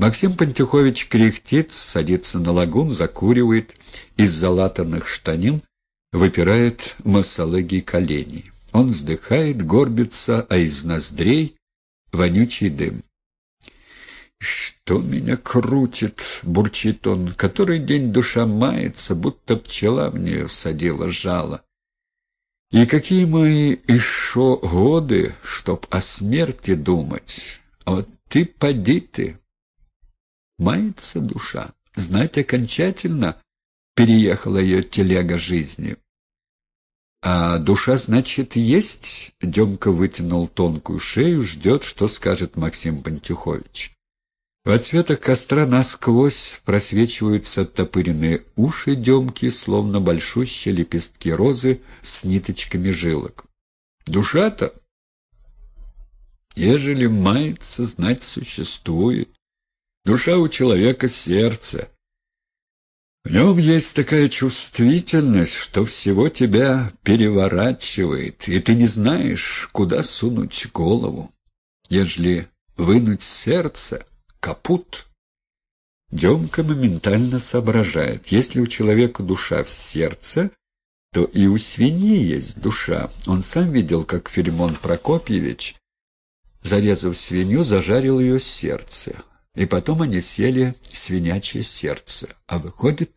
Максим Пантюхович кряхтит, садится на лагун, закуривает, из залатанных штанин выпирает массологий колени. Он вздыхает, горбится, а из ноздрей вонючий дым. «Что меня крутит?» — бурчит он. «Который день душа мается, будто пчела в нее всадила жало. И какие мои еще годы, чтоб о смерти думать? Вот ты поди ты!» Мается душа. Знать окончательно переехала ее телега жизни. «А душа, значит, есть?» — Демка вытянул тонкую шею, ждет, что скажет Максим Пантюхович. В отсветах костра насквозь просвечиваются оттопыренные уши Демки, словно большущие лепестки розы с ниточками жилок. «Душа-то?» «Ежели мается, знать существует. Душа у человека — сердце. В нем есть такая чувствительность, что всего тебя переворачивает, и ты не знаешь, куда сунуть голову. Ежели вынуть сердце, капут. Демка моментально соображает. Если у человека душа в сердце, то и у свиньи есть душа. Он сам видел, как Филимон Прокопьевич, зарезав свинью, зажарил ее сердце. И потом они сели свинячье сердце. А выходит,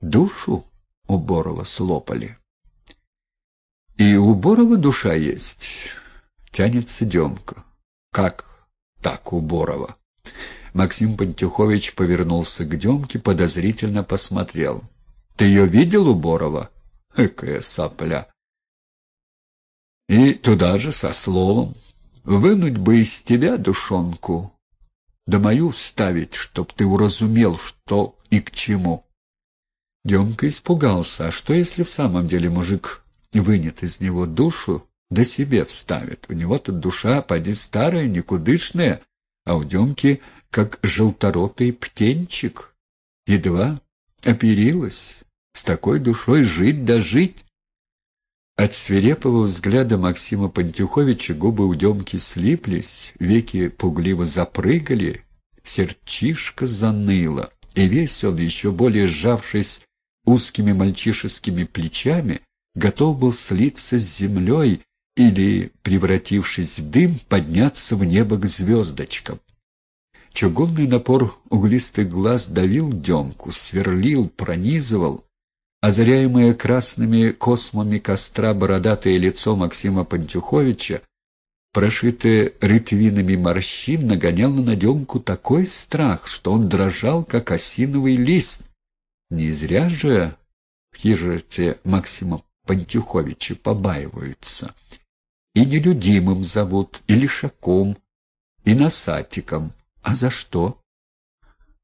душу у Борова слопали. И у Борова душа есть. Тянется Демка. Как так у Борова? Максим Пантюхович повернулся к Демке, подозрительно посмотрел. — Ты ее видел у Борова? Экая сопля. И туда же со словом. Вынуть бы из тебя душонку, да мою вставить, чтоб ты уразумел, что и к чему. Демка испугался, а что, если в самом деле мужик вынет из него душу, да себе вставит? У него-то душа, поди старая, никудышная, а у Демки как желторотый птенчик. Едва оперилась, с такой душой жить да жить. От свирепого взгляда Максима Пантюховича губы у Демки слиплись, веки пугливо запрыгали, сердчишка заныла, и весь он, еще более сжавшись узкими мальчишескими плечами, готов был слиться с землей или, превратившись в дым, подняться в небо к звездочкам. Чугунный напор углистых глаз давил Демку, сверлил, пронизывал. Озаряемое красными космами костра бородатое лицо Максима Пантюховича, прошитое рытвинами морщин, нагоняло на Демку такой страх, что он дрожал, как осиновый лист. Не зря же в хижете Максима Пантюховича побаиваются. И нелюдимым зовут, и лишаком, и носатиком. А за что?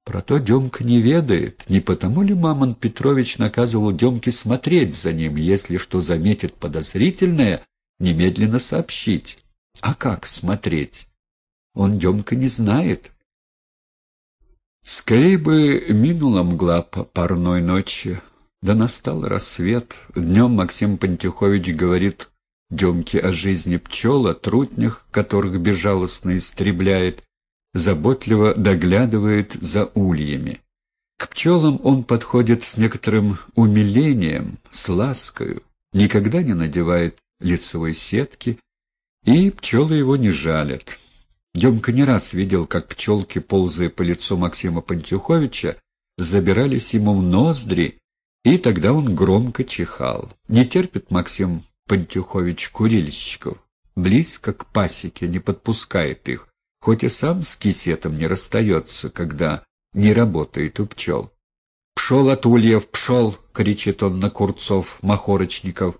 Про то Демка не ведает. Не потому ли Мамон Петрович наказывал Демке смотреть за ним, если что заметит подозрительное, немедленно сообщить? А как смотреть? Он Демка не знает. Скорей бы минула мгла парной ночи, да настал рассвет. Днем Максим Пантюхович говорит Демке о жизни пчел, о трутнях, которых безжалостно истребляет, заботливо доглядывает за ульями. К пчелам он подходит с некоторым умилением, с ласкою, никогда не надевает лицевой сетки, и пчелы его не жалят. Демка не раз видел, как пчелки, ползая по лицу Максима Пантюховича, забирались ему в ноздри, и тогда он громко чихал. Не терпит Максим Пантюхович курильщиков, близко к пасеке, не подпускает их, хоть и сам с кисетом не расстается, когда не работает у пчел. «Пшел от ульев, пшел!» — кричит он на курцов-махорочников.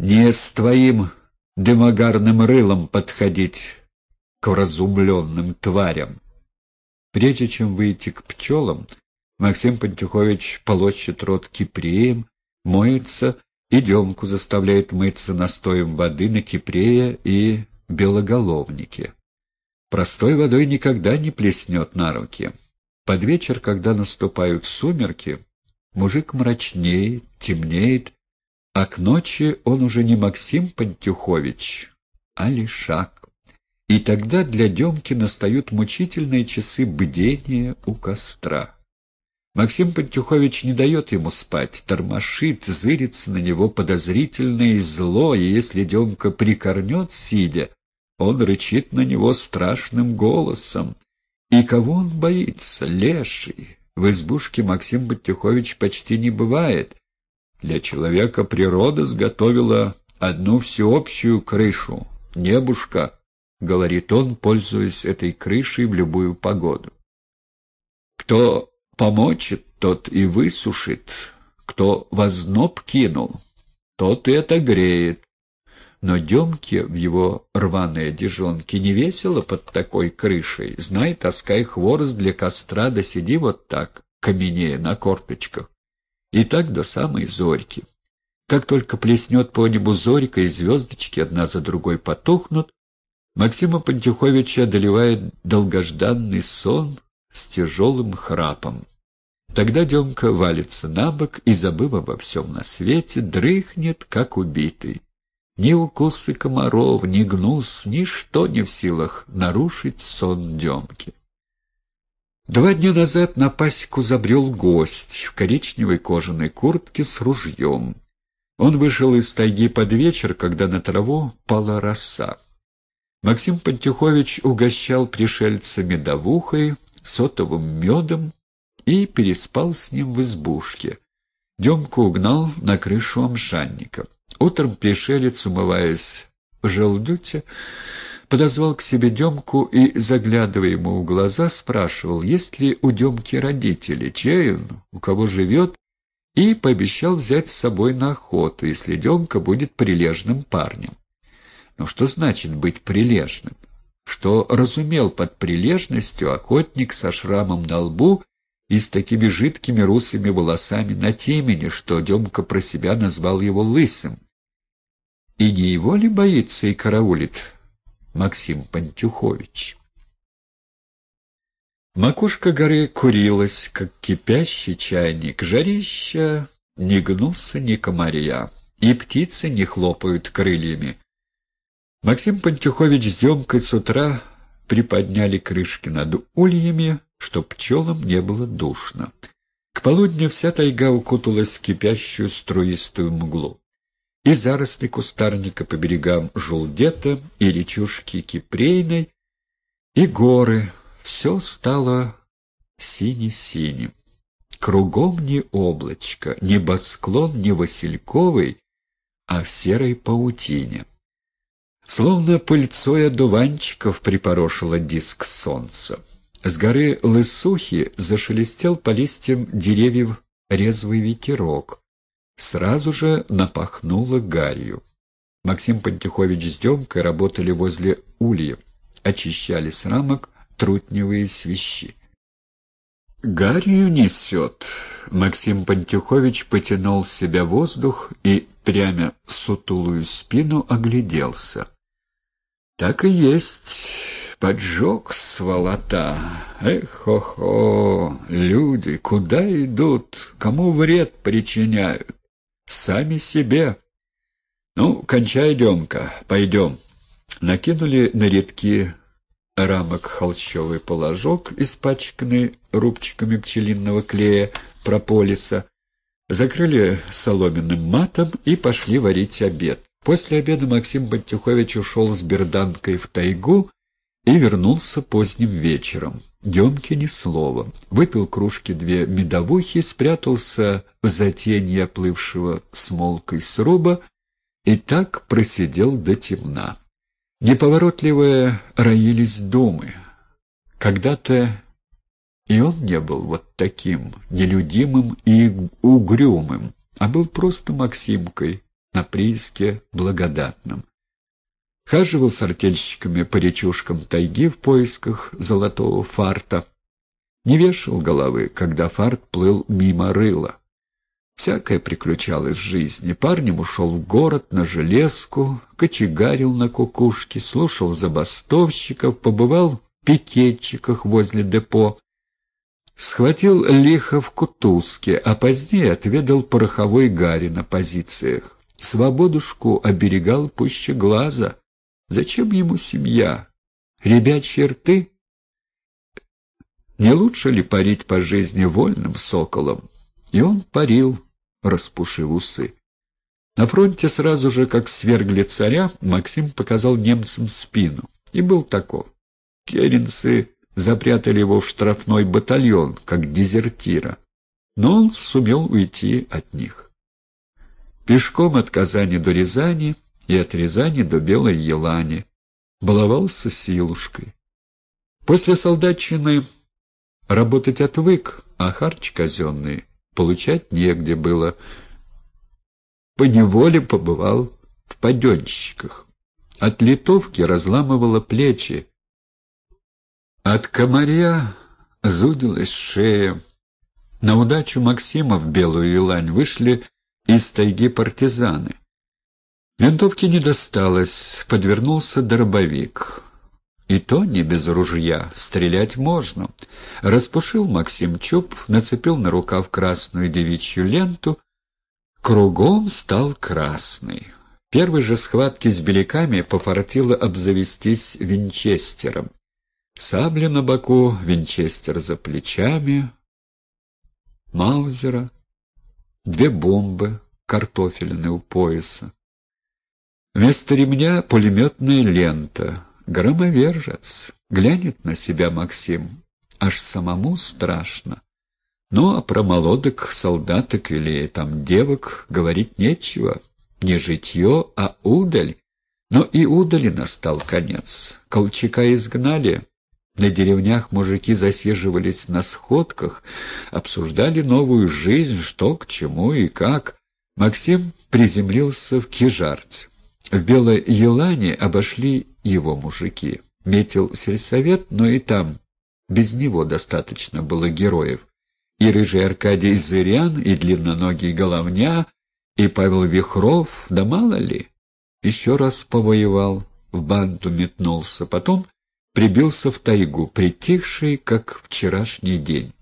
«Не с твоим дымогарным рылом подходить к разумленным тварям!» Прежде чем выйти к пчелам, Максим Пантюхович полощет рот кипреем, моется и Демку заставляет мыться настоем воды на кипрея и белоголовнике. Простой водой никогда не плеснет на руки. Под вечер, когда наступают сумерки, мужик мрачнеет, темнеет, а к ночи он уже не Максим Пантюхович, а Лишак. И тогда для Демки настают мучительные часы бдения у костра. Максим Пантюхович не дает ему спать, тормошит, зырится на него подозрительно и зло, и если Демка прикорнет, сидя, он рычит на него страшным голосом. И кого он боится? Леший. В избушке Максим Пантюхович почти не бывает. Для человека природа сготовила одну всеобщую крышу. Небушка, — говорит он, пользуясь этой крышей в любую погоду. Кто помочит, тот и высушит, кто возноб кинул, тот и отогреет. Но Демке в его рваной одежонке не весело под такой крышей. Знай, таскай хворост для костра, да сиди вот так, каменея на корточках. И так до самой зорьки. Как только плеснет по небу зорька, и звездочки одна за другой потухнут, Максима Пантюховича одолевает долгожданный сон с тяжелым храпом. Тогда Демка валится на бок и, забыв обо всем на свете, дрыхнет, как убитый. Ни укусы комаров, ни гнус, ничто не в силах нарушить сон Демки. Два дня назад на пасеку забрел гость в коричневой кожаной куртке с ружьем. Он вышел из тайги под вечер, когда на траву пала роса. Максим Пантюхович угощал пришельца медовухой, сотовым медом и переспал с ним в избушке. Демку угнал на крышу амшанника. Утром пришелец, умываясь в желдюте, подозвал к себе Демку и, заглядывая ему в глаза, спрашивал, есть ли у Демки родители, чей он, у кого живет, и пообещал взять с собой на охоту, если Демка будет прилежным парнем. Но что значит быть прилежным? Что разумел под прилежностью охотник со шрамом на лбу и с такими жидкими русыми волосами на темени, что Демка про себя назвал его лысым. И не его ли боится и караулит Максим Пантюхович? Макушка горы курилась, как кипящий чайник, жарища ни гнуса, ни комарья, и птицы не хлопают крыльями. Максим Пантюхович с Демкой с утра приподняли крышки над ульями, чтоб пчелам не было душно. К полудню вся тайга укуталась в кипящую струистую мглу. И заросли кустарника по берегам Жулдета, и речушки Кипрейной, и горы — все стало сине-синим. Кругом не облачко, небосклон не васильковый, а в серой паутине. Словно пыльцой одуванчиков припорошило диск солнца. С горы Лысухи зашелестел по листьям деревьев резвый ветерок. Сразу же напахнуло гарью. Максим Пантюхович с Демкой работали возле ульев, очищали с рамок трутневые свищи. «Гарью несет!» Максим Пантюхович потянул в себя воздух и, прямо сутулую спину, огляделся. «Так и есть!» Поджог сволота. Эх-хо-хо, люди, куда идут, кому вред причиняют? Сами себе. Ну, кончай, Демка, пойдем. Накинули на редки рамок холщовый положок, испачканный рубчиками пчелиного клея прополиса, закрыли соломенным матом и пошли варить обед. После обеда Максим Бантюхович ушел с берданкой в тайгу, и вернулся поздним вечером. Демке ни слова. Выпил кружки две медовухи, спрятался в затенье оплывшего смолкой сруба и так просидел до темна. Неповоротливые роились думы. Когда-то и он не был вот таким, нелюдимым и угрюмым, а был просто Максимкой на прииске благодатном. Хаживал с артельщиками по речушкам тайги в поисках золотого фарта. Не вешал головы, когда фарт плыл мимо рыла. Всякое приключалось в жизни. Парнем ушел в город на железку, кочегарил на кукушке, слушал забастовщиков, побывал в пикетчиках возле депо, схватил лихо в кутузке, а позднее отведал пороховой гари на позициях. Свободушку оберегал пуще глаза — Зачем ему семья? ребячьи рты? Не лучше ли парить по жизни вольным соколом? И он парил, распушив усы. На фронте сразу же, как свергли царя, Максим показал немцам спину. И был таков. Керенцы запрятали его в штрафной батальон, как дезертира. Но он сумел уйти от них. Пешком от Казани до Рязани и от Рязани до Белой Елани. Баловался силушкой. После солдатчины работать отвык, а харч казенный получать негде было. По неволе побывал в паденщиках. От литовки разламывало плечи. От комаря зудилась шея. На удачу Максима в Белую Елань вышли из тайги партизаны. Винтовки не досталось, подвернулся дробовик. И то не без ружья, стрелять можно. Распушил Максим чуб, нацепил на рукав красную девичью ленту. Кругом стал красный. Первой же схватки с беляками попортило обзавестись винчестером. Сабли на боку, винчестер за плечами, маузера, две бомбы, картофелины у пояса. Вместо ремня пулеметная лента. Громовержец. Глянет на себя Максим. Аж самому страшно. Ну, а про молодок, солдаток или там девок говорить нечего. Не житье, а удаль. Но и удали настал конец. Колчака изгнали. На деревнях мужики засиживались на сходках, обсуждали новую жизнь, что к чему и как. Максим приземлился в Кижарте. В Белой Елане обошли его мужики. Метил сельсовет, но и там без него достаточно было героев. И рыжий Аркадий Зырян, и длинноногий Головня, и Павел Вихров, да мало ли. Еще раз повоевал, в банду метнулся, потом прибился в тайгу, притихший, как вчерашний день.